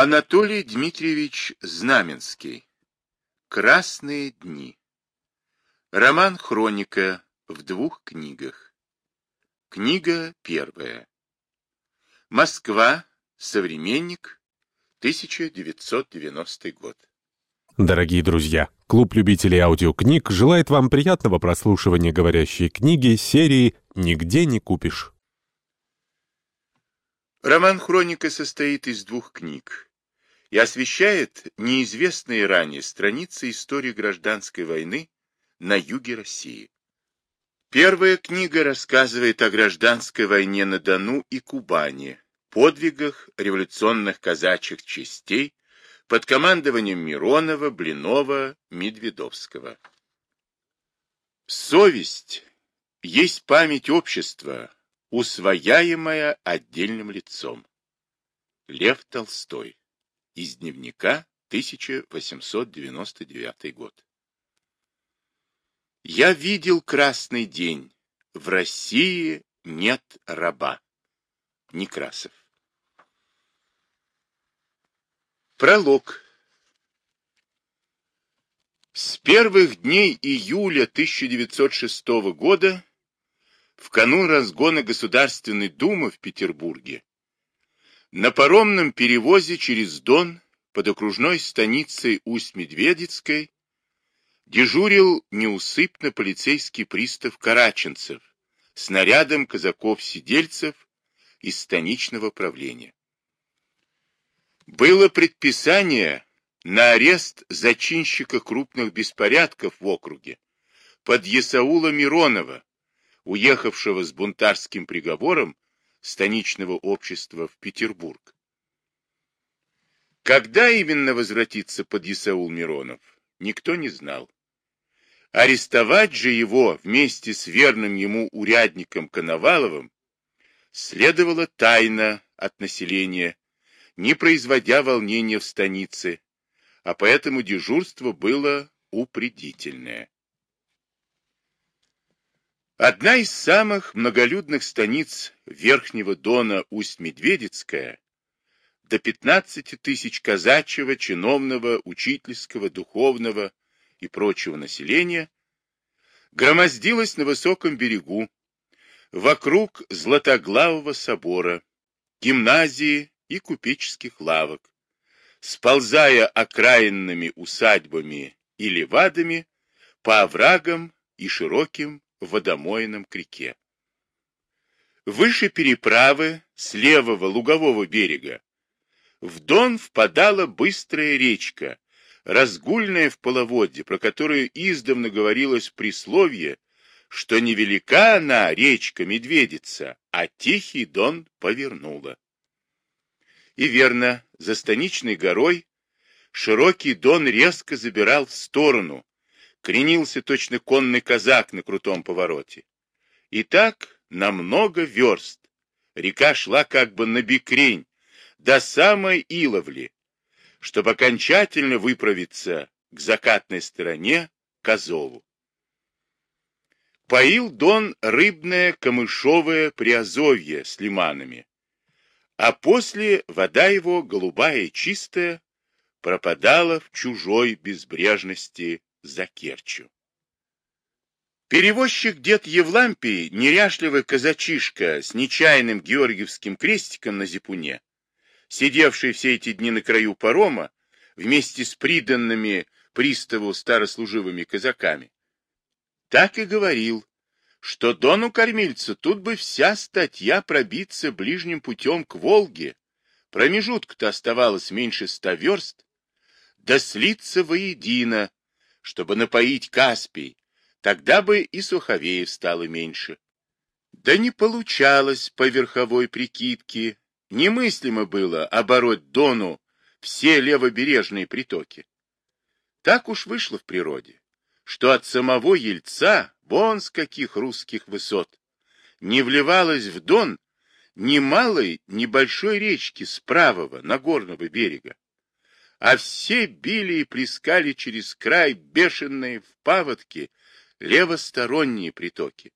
Анатолий Дмитриевич Знаменский. Красные дни. Роман «Хроника» в двух книгах. Книга первая. Москва. Современник. 1990 год. Дорогие друзья, клуб любителей аудиокниг желает вам приятного прослушивания говорящей книги серии «Нигде не купишь». Роман «Хроника» состоит из двух книг и освещает неизвестные ранее страницы истории гражданской войны на юге России. Первая книга рассказывает о гражданской войне на Дону и Кубани, подвигах революционных казачьих частей под командованием Миронова, Блинова, Медведовского. Совесть есть память общества, усвояемая отдельным лицом. Лев Толстой. Из дневника 1899 год. Я видел красный день. В России нет раба. Некрасов. Пролог. С первых дней июля 1906 года в канун разгона Государственной Думы в Петербурге на паромном перевозе через Дон под окружной станицей Усть-Медведицкой дежурил неусыпно полицейский пристав Караченцев с нарядом казаков-сидельцев из станичного правления. Было предписание на арест зачинщика крупных беспорядков в округе под Есаула Миронова, уехавшего с бунтарским приговором станичного общества в Петербург. Когда именно возвратится под Исаул Миронов, никто не знал. Арестовать же его вместе с верным ему урядником Коноваловым следовало тайно от населения, не производя волнения в станице, а поэтому дежурство было упредительное. Одна из самых многолюдных станиц Верхнего Дона Усть-Медведицкая, до 15 тысяч казачьего, чиновного, учительского, духовного и прочего населения, громоздилась на высоком берегу, вокруг Златоглавого собора, гимназии и купеческих лавок, сползая окраинными усадьбами и левадами по оврагам и широким водомоином к реке. Выше переправы, с левого лугового берега, в Дон впадала быстрая речка, разгульная в половодье, про которую издавна говорилось присловие, что невелика она, речка Медведица, а Тихий Дон повернула. И верно, за станичной горой широкий Дон резко забирал в сторону, кренился точно конный казак на крутом повороте. И так на много верст река шла как бы на бекрень до самой Иловли, чтобы окончательно выправиться к закатной стороне к. Поил Дон рыбное камышовое приазовье с лиманами, а после вода его, голубая и чистая, пропадала в чужой безбрежности за Керчью. Перевозчик дед Евлампий, неряшливый казачишка с нечаянным георгиевским крестиком на зипуне, сидевший все эти дни на краю парома, вместе с приданными приставу старослуживыми казаками, так и говорил, что дону кормильца тут бы вся статья пробиться ближним путем к Волге, промежутка-то оставалось меньше ста верст, да слиться воедино, чтобы напоить Каспий, тогда бы и Суховеев стало меньше. Да не получалось по верховой прикидке, немыслимо было обороть Дону все левобережные притоки. Так уж вышло в природе, что от самого Ельца, вон с каких русских высот, не вливалось в Дон ни малой, ни большой речки с правого, Нагорного берега а все били и плескали через край бешеные в паводке левосторонние притоки.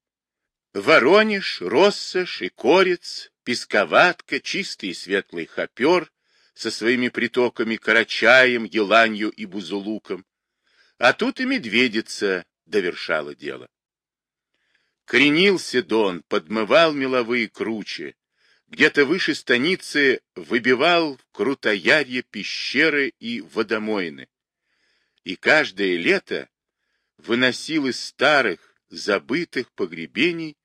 Воронеж, Россошь и Корец, Песковатка, чистый и светлый Хопер, со своими притоками Карачаем, Еланью и Бузулуком, а тут и Медведица довершала дело. Кренился Дон, подмывал меловые кручи, где-то выше станицы выбивал в крутоярье пещеры и водомойны, и каждое лето выносил из старых, забытых погребений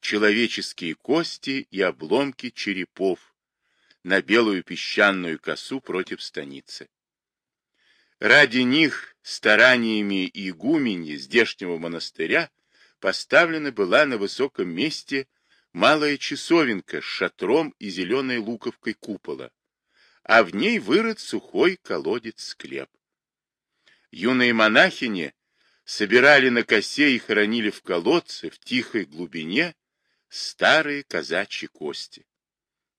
человеческие кости и обломки черепов на белую песчаную косу против станицы. Ради них стараниями игумени здешнего монастыря поставлена была на высоком месте малая часовенка с шатром и зеленой луковкой купола, а в ней вырыт сухой колодец-склеп. Юные монахини собирали на косе и хоронили в колодце в тихой глубине старые казачьи кости,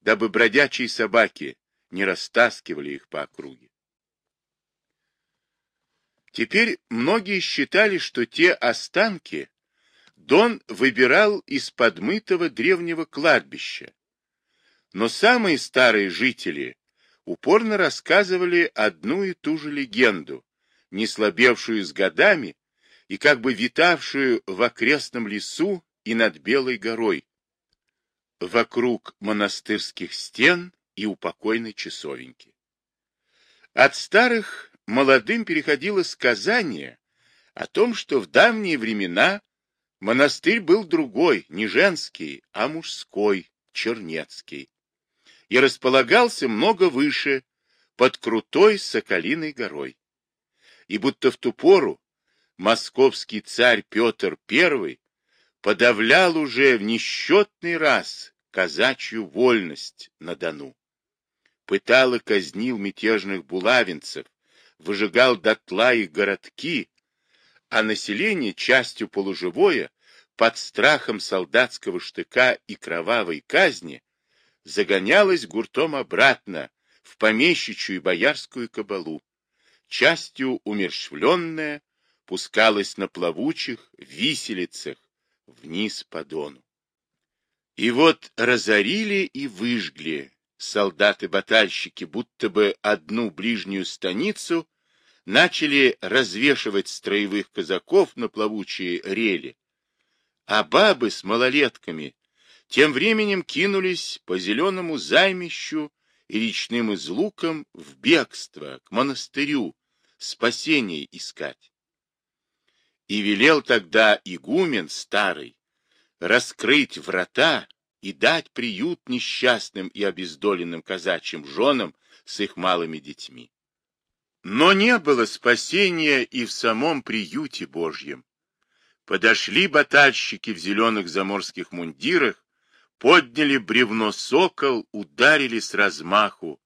дабы бродячие собаки не растаскивали их по округе. Теперь многие считали, что те останки Дон выбирал из подмытого древнего кладбища, но самые старые жители упорно рассказывали одну и ту же легенду, не слабевшую с годами и как бы витавшую в окрестном лесу и над Белой горой, вокруг монастырских стен и упокойной часовеньки. От старых молодым переходило сказание о том, что в давние времена монастырь был другой, не женский, а мужской, чернецкий, и располагался много выше, под крутой Соколиной горой. И будто в ту пору московский царь Петр I подавлял уже в несчетный раз казачью вольность на Дону. Пытал и казнил мятежных булавинцев, выжигал дотла их городки, а население, частью полуживое, под страхом солдатского штыка и кровавой казни, загонялось гуртом обратно в помещичью и боярскую кабалу, частью умерщвленное, пускалось на плавучих виселицах вниз по дону. И вот разорили и выжгли солдаты-батальщики, будто бы одну ближнюю станицу, начали развешивать строевых казаков на плавучие рели, а бабы с малолетками тем временем кинулись по зеленому займищу и речным излукам в бегство к монастырю, спасение искать. И велел тогда игумен старый раскрыть врата и дать приют несчастным и обездоленным казачьим женам с их малыми детьми. Но не было спасения и в самом приюте Божьем. Подошли батальщики в зеленых заморских мундирах, подняли бревно сокол, ударили с размаху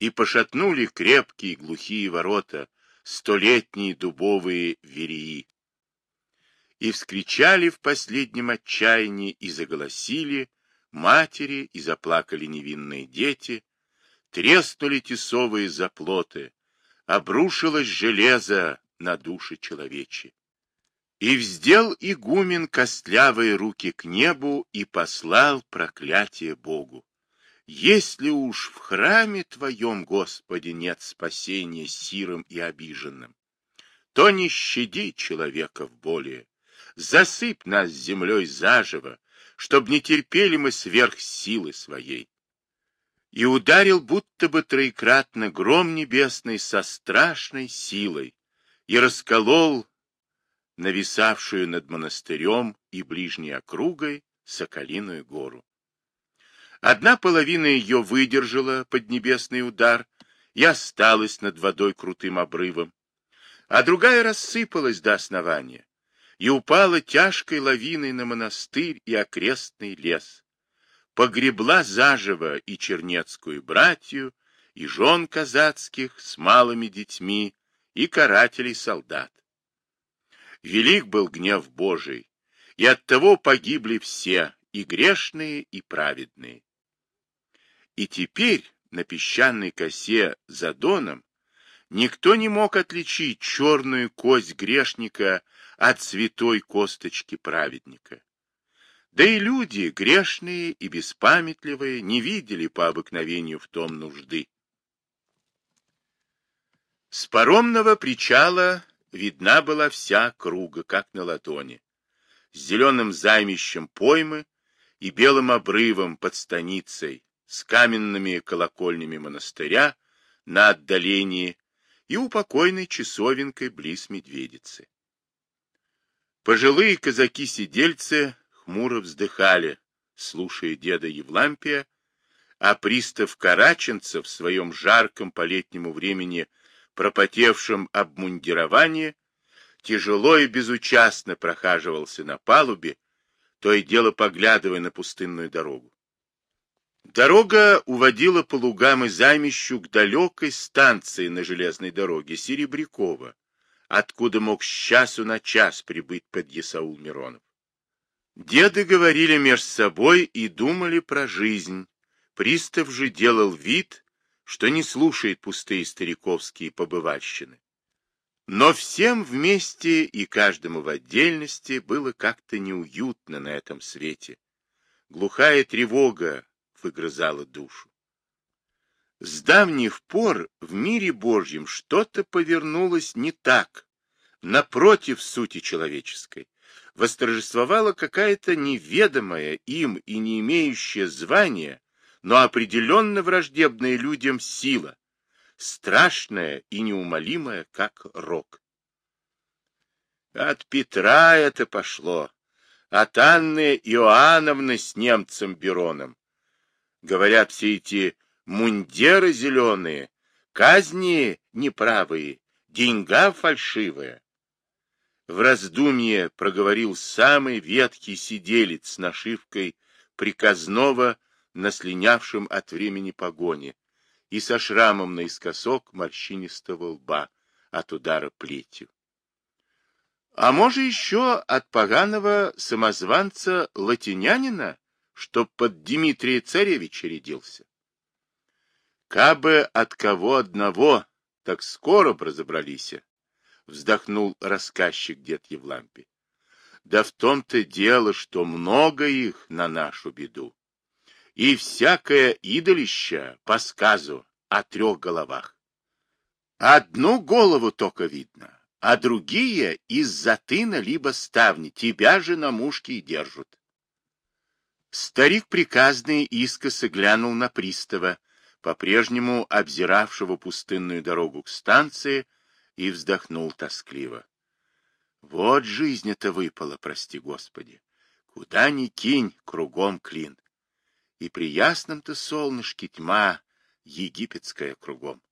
и пошатнули крепкие глухие ворота, столетние дубовые вереи и вскричали в последнем отчаянии и заголосили матери, и заплакали невинные дети, треснули тесовые заплоты, обрушилось железо на души человечи. И вздел игумен костлявые руки к небу и послал проклятие Богу. Если уж в храме Твоем, Господи, нет спасения сирым и обиженным, то не щади человека в боли, засыпь нас землей заживо, чтоб не терпели мы сверх силы своей. И ударил будто бы троекратно гром небесный со страшной силой и расколол нависавшую над монастырем и ближней округой Соколиную гору. Одна половина ее выдержала поднебесный удар и осталась над водой крутым обрывом, а другая рассыпалась до основания, и упала тяжкой лавиной на монастырь и окрестный лес. Погребла заживо и чернецкую братью, и жен казацких с малыми детьми, и карателей солдат. Велик был гнев Божий, и оттого погибли все, и грешные, и праведные. И теперь на песчаной косе за Доном никто не мог отличить черную кость грешника от святой косточки праведника. Да и люди, грешные и беспамятливые, не видели по обыкновению в том нужды. С паромного причала видна была вся круга, как на ладони, с зеленым займищем поймы и белым обрывом под станицей, с каменными колокольнями монастыря на отдалении и упокойной часовенкой близ Медведицы. Пожилые казаки-сидельцы хмуро вздыхали, слушая деда Евлампия, а пристав Караченцев в своем жарком по летнему времени пропотевшем обмундировании тяжело и безучастно прохаживался на палубе, то и дело поглядывая на пустынную дорогу. Дорога уводила по лугам и займищу к далекой станции на железной дороге Серебрякова, откуда мог с часу на час прибыть под Ясаул Миронов. Деды говорили между собой и думали про жизнь. Пристав же делал вид, что не слушает пустые стариковские побывальщины. Но всем вместе и каждому в отдельности было как-то неуютно на этом свете. Глухая тревога выгрызала душу. С давних пор в мире Божьем что-то повернулось не так, напротив сути человеческой. Восторжествовала какая-то неведомая им и не имеющая звания, но определенно враждебная людям сила, страшная и неумолимая, как рок. От Петра это пошло, от Анны Иоанновны с немцем Бероном. Говорят, все эти мундиры зеленые, казни неправые, деньга фальшивая. В раздумье проговорил самый ветхий сиделец с нашивкой приказного на слинявшем от времени погоне и со шрамом наискосок морщинистого лба от удара плетью. А может, еще от поганого самозванца латинянина, чтоб под Дмитрия Царевича рядился? Кабы от кого одного, так скоро б разобрались, вздохнул рассказчик дед Евлампий. Да в том-то дело, что много их на нашу беду и всякое идолище по сказу о трех головах. Одну голову только видно, а другие из-за тына либо ставни тебя же на мушке и держат. Старик приказный искоса глянул на пристава, по-прежнему обзиравшего пустынную дорогу к станции, и вздохнул тоскливо. Вот жизнь это выпала, прости господи. Куда ни кинь, кругом клин и при ясном-то солнышке тьма египетская кругом.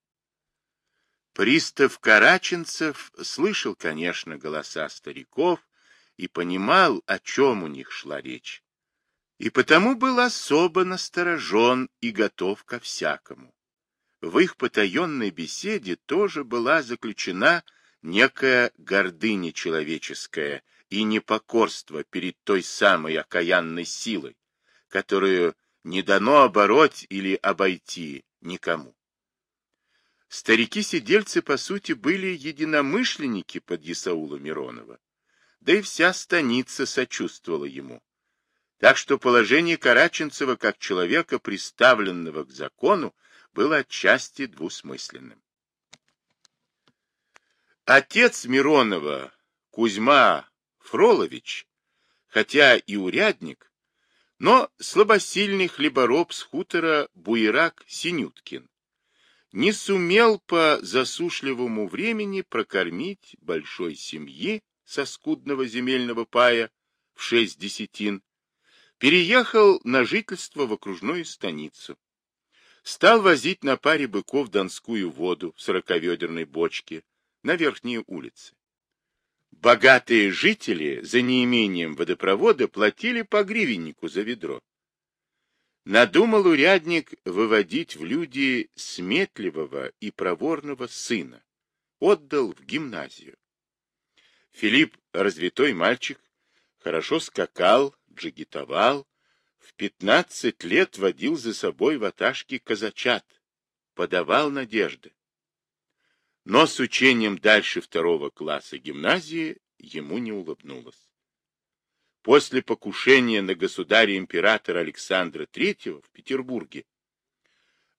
Пристав Караченцев слышал, конечно, голоса стариков и понимал, о чем у них шла речь, и потому был особо насторожен и готов ко всякому. В их потаенной беседе тоже была заключена некая гордыня человеческая и непокорство перед той самой окаянной силой, которую не дано обороть или обойти никому. Старики-сидельцы, по сути, были единомышленники под Исаула Миронова, да и вся станица сочувствовала ему. Так что положение Караченцева как человека, приставленного к закону, было отчасти двусмысленным. Отец Миронова, Кузьма Фролович, хотя и урядник, но слабосильный хлебороб с хутора Буерак Синюткин не сумел по засушливому времени прокормить большой семьи со скудного земельного пая в шесть десятин, переехал на жительство в окружную станицу. Стал возить на паре быков донскую воду в сороковедерной бочке на верхние улицы. Богатые жители за неимением водопровода платили по гривеннику за ведро. Надумал урядник выводить в люди сметливого и проворного сына. Отдал в гимназию. Филипп, развитой мальчик, хорошо скакал, джигитовал, в пятнадцать лет водил за собой ваташки казачат, подавал надежды но с учением дальше второго класса гимназии ему не улыбнулось. После покушения на государя-императора Александра III в Петербурге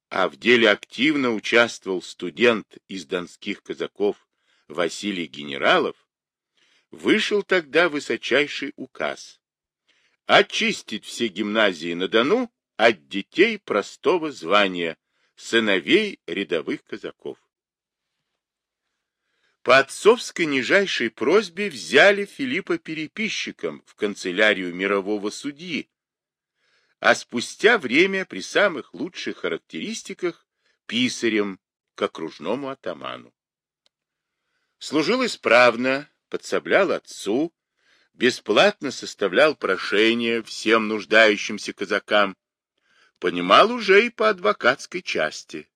а в деле активно участвовал студент из донских казаков Василий Генералов, вышел тогда высочайший указ очистить все гимназии на Дону от детей простого звания, сыновей рядовых казаков. По отцовской нижайшей просьбе взяли Филиппа переписчиком в канцелярию мирового судьи, а спустя время при самых лучших характеристиках писарем к окружному атаману. Служил исправно, подсоблял отцу, бесплатно составлял прошения всем нуждающимся казакам, понимал уже и по адвокатской части.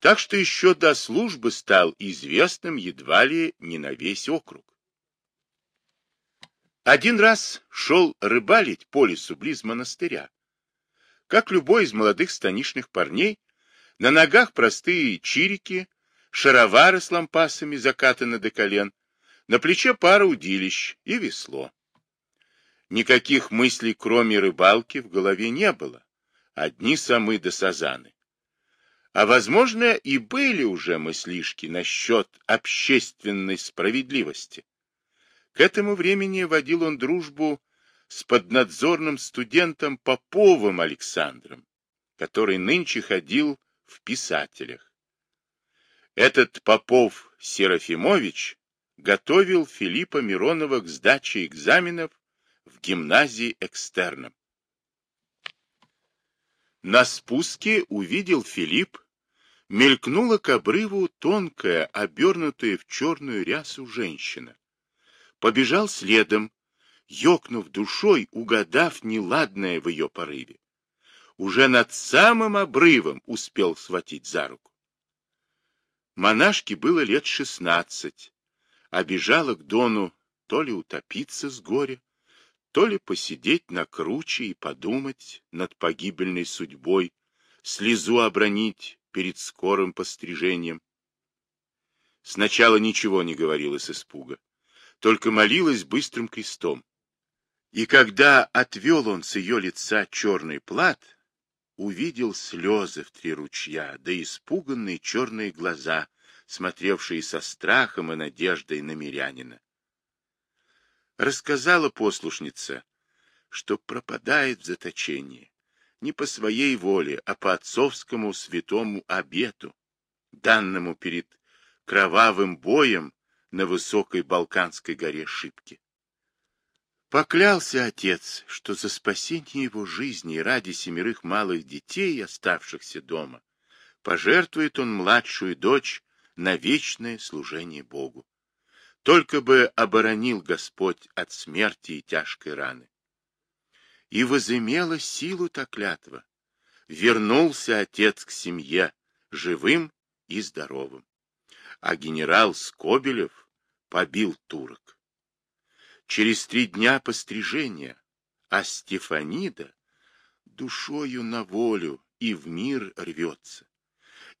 Так что еще до службы стал известным едва ли не на весь округ. Один раз шел рыбалить по лесу близ монастыря. Как любой из молодых станичных парней, на ногах простые чирики, шаровары с лампасами закатаны до колен, на плече пара удилищ и весло. Никаких мыслей, кроме рыбалки, в голове не было. Одни самы да сазаны. А, возможно, и были уже мыслишки насчет общественной справедливости. К этому времени водил он дружбу с поднадзорным студентом Поповым Александром, который нынче ходил в писателях. Этот Попов Серафимович готовил Филиппа Миронова к сдаче экзаменов в гимназии экстерном. На спуске увидел Филипп, мелькнула к обрыву тонкая, обернутая в черную рясу женщина. Побежал следом, ёкнув душой, угадав неладное в ее порыве. Уже над самым обрывом успел схватить за руку. Монашке было лет шестнадцать, а бежала к Дону то ли утопиться с горя, то ли посидеть на круче и подумать над погибельной судьбой, слезу обронить перед скорым пострижением. Сначала ничего не говорила с испуга, только молилась быстрым крестом. И когда отвел он с ее лица черный плат, увидел слезы в три ручья, да испуганные черные глаза, смотревшие со страхом и надеждой на мирянина. Рассказала послушница, что пропадает в заточении не по своей воле, а по отцовскому святому обету, данному перед кровавым боем на высокой Балканской горе Шипки. Поклялся отец, что за спасение его жизни и ради семерых малых детей, оставшихся дома, пожертвует он младшую дочь на вечное служение Богу. Только бы оборонил Господь от смерти и тяжкой раны. И возымела силу та клятва. Вернулся отец к семье, живым и здоровым. А генерал Скобелев побил турок. Через три дня пострижения, а Стефанида душою на волю и в мир рвется.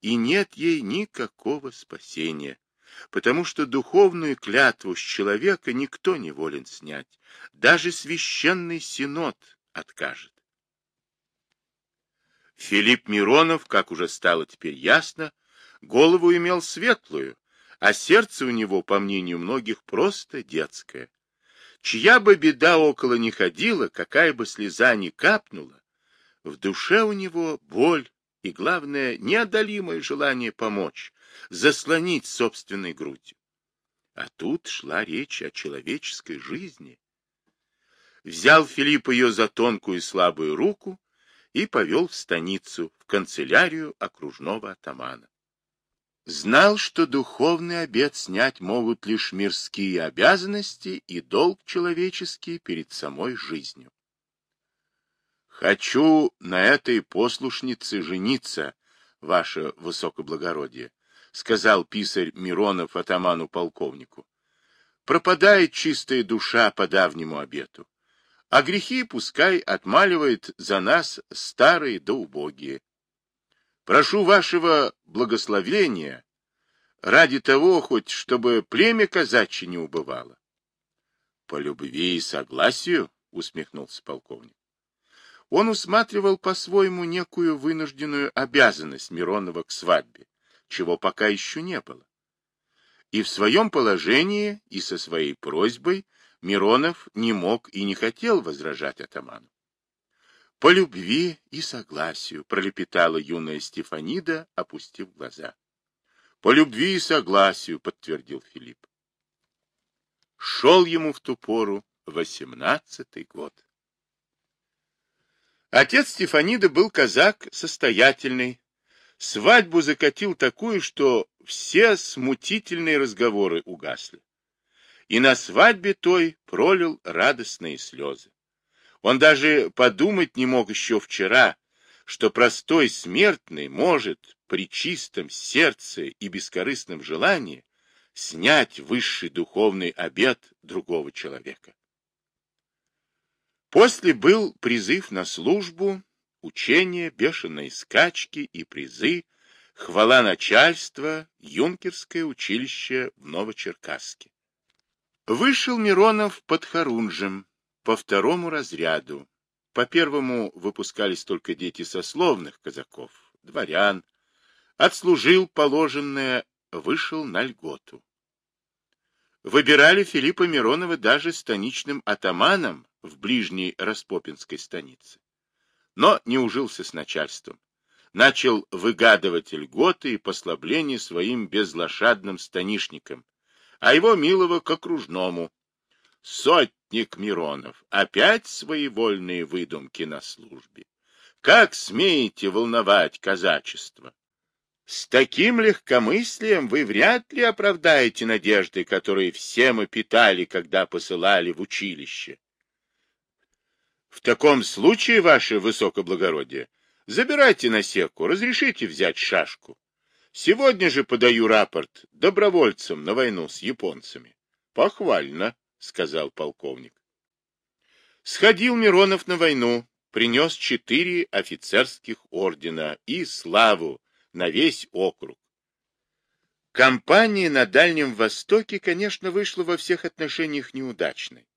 И нет ей никакого спасения, потому что духовную клятву с человека никто не волен снять, даже священный синод откажет. Филипп Миронов, как уже стало теперь ясно, голову имел светлую, а сердце у него, по мнению многих, просто детское. Чья бы беда около не ходила, какая бы слеза ни капнула, в душе у него боль и, главное, неодолимое желание помочь, заслонить собственной грудью. А тут шла речь о человеческой жизни. Взял Филипп ее за тонкую и слабую руку и повел в станицу, в канцелярию окружного атамана. Знал, что духовный обет снять могут лишь мирские обязанности и долг человеческий перед самой жизнью. «Хочу на этой послушнице жениться, ваше высокоблагородие», — сказал писарь Миронов атаману-полковнику. «Пропадает чистая душа по давнему обету, а грехи пускай отмаливает за нас старые да убогие. Прошу вашего благословения ради того, хоть чтобы племя казачье не убывало. — По любви и согласию, — усмехнулся полковник. он усматривал по-своему некую вынужденную обязанность Миронова к свадьбе, чего пока еще не было. И в своем положении, и со своей просьбой Миронов не мог и не хотел возражать атаману. По любви и согласию пролепетала юная Стефанида, опустив глаза. По любви и согласию, подтвердил Филипп. Шел ему в ту пору восемнадцатый год. Отец Стефанида был казак состоятельный. Свадьбу закатил такую, что все смутительные разговоры угасли. И на свадьбе той пролил радостные слезы. Он даже подумать не мог еще вчера, что простой смертный может при чистом сердце и бескорыстном желании снять высший духовный обет другого человека. После был призыв на службу, учения, бешеные скачки и призы, хвала начальства, юнкерское училище в Новочеркасске. Вышел Миронов под Харунжем, по второму разряду. По первому выпускались только дети сословных казаков, дворян. Отслужил положенное, вышел на льготу. Выбирали Филиппа Миронова даже станичным атаманом в ближней Распопинской станице. Но не ужился с начальством. Начал выгадывать льготы и послабления своим безлошадным станишникам, а его милого к окружному. Сотник Миронов, опять своевольные выдумки на службе. Как смеете волновать казачество? С таким легкомыслием вы вряд ли оправдаете надежды, которые все мы питали, когда посылали в училище. В таком случае, ваше высокоблагородие, забирайте насеку, разрешите взять шашку. Сегодня же подаю рапорт добровольцам на войну с японцами. Похвально. — сказал полковник. Сходил Миронов на войну, принес четыре офицерских ордена и славу на весь округ. Кампания на Дальнем Востоке, конечно, вышла во всех отношениях неудачной.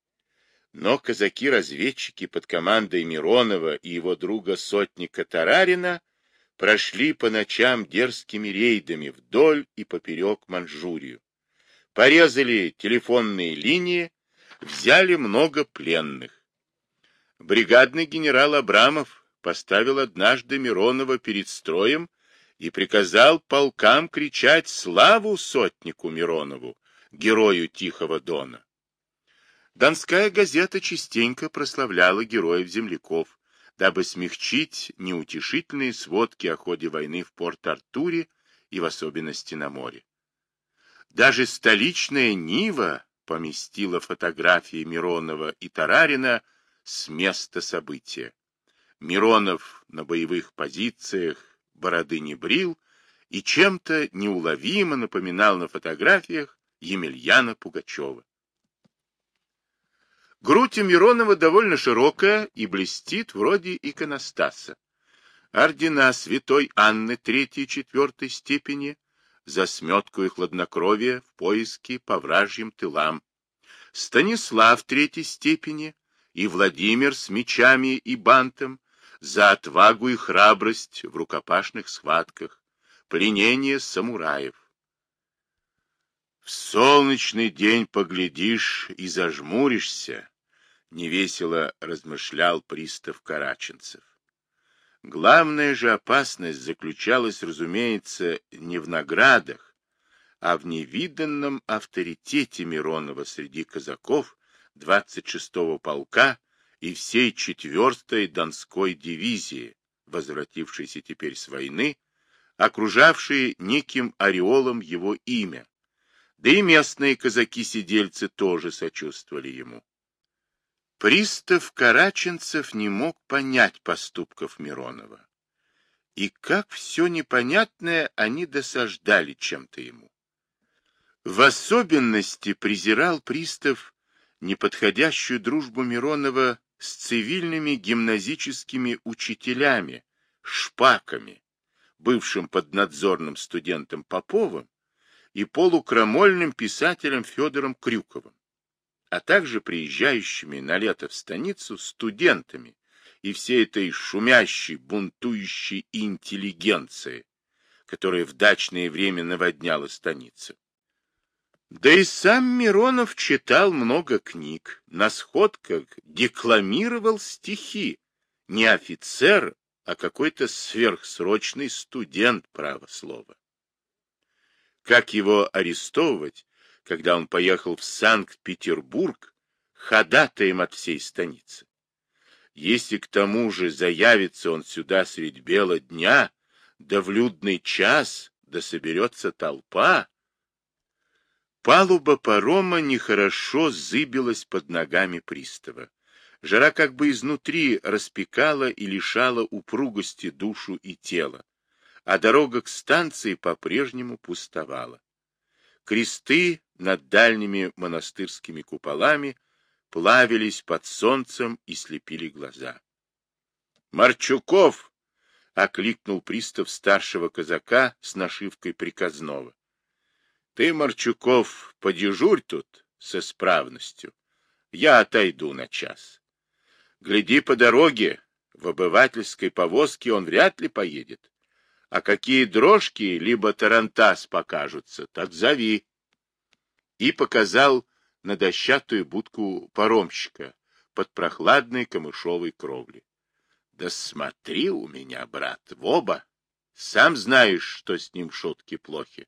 Но казаки-разведчики под командой Миронова и его друга сотника Тарарина прошли по ночам дерзкими рейдами вдоль и поперек Манчжурию порезали телефонные линии, взяли много пленных. Бригадный генерал Абрамов поставил однажды Миронова перед строем и приказал полкам кричать «Славу сотнику Миронову, герою Тихого Дона!». Донская газета частенько прославляла героев-земляков, дабы смягчить неутешительные сводки о ходе войны в Порт-Артуре и в особенности на море. Даже столичная Нива поместила фотографии Миронова и Тарарина с места события. Миронов на боевых позициях бороды не брил и чем-то неуловимо напоминал на фотографиях Емельяна Пугачева. Грудь у Миронова довольно широкая и блестит вроде иконостаса. Ордена святой Анны третьей и четвертой степени за сметку и хладнокровие в поиске по вражьим тылам, Станислав третьей степени и Владимир с мечами и бантом за отвагу и храбрость в рукопашных схватках, пленение самураев. В солнечный день поглядишь и зажмуришься, невесело размышлял пристав Караченцев. Главная же опасность заключалась, разумеется, не в наградах, а в невиданном авторитете Миронова среди казаков 26-го полка и всей 4-й Донской дивизии, возвратившейся теперь с войны, окружавшие неким ореолом его имя, да и местные казаки-сидельцы тоже сочувствовали ему. Пристав Караченцев не мог понять поступков Миронова. И как все непонятное они досаждали чем-то ему. В особенности презирал пристав неподходящую дружбу Миронова с цивильными гимназическими учителями, шпаками, бывшим поднадзорным студентом Поповым и полукрамольным писателем Федором Крюковым а также приезжающими на лето в станицу студентами и всей этой шумящей, бунтующей интеллигенции, которая в дачное время наводняла станицу. Да и сам Миронов читал много книг, на сходках декламировал стихи. Не офицер, а какой-то сверхсрочный студент, право слова. Как его арестовывать, когда он поехал в Санкт-Петербург, ходатаем от всей станицы? Если к тому же заявится он сюда средь бела дня, да в людный час, да соберется толпа, Палуба парома нехорошо зыбилась под ногами пристава. Жара как бы изнутри распекала и лишала упругости душу и тело, а дорога к станции по-прежнему пустовала. Кресты над дальними монастырскими куполами плавились под солнцем и слепили глаза. «Марчуков!» — окликнул пристав старшего казака с нашивкой приказного. Ты, Марчуков, подежурь тут с исправностью. Я отойду на час. Гляди по дороге, в обывательской повозке он вряд ли поедет. А какие дрожки либо тарантас покажутся, так зови. И показал на дощатую будку паромщика под прохладной камышовой кровлей. Да смотри у меня, брат, в оба. Сам знаешь, что с ним шутки плохи.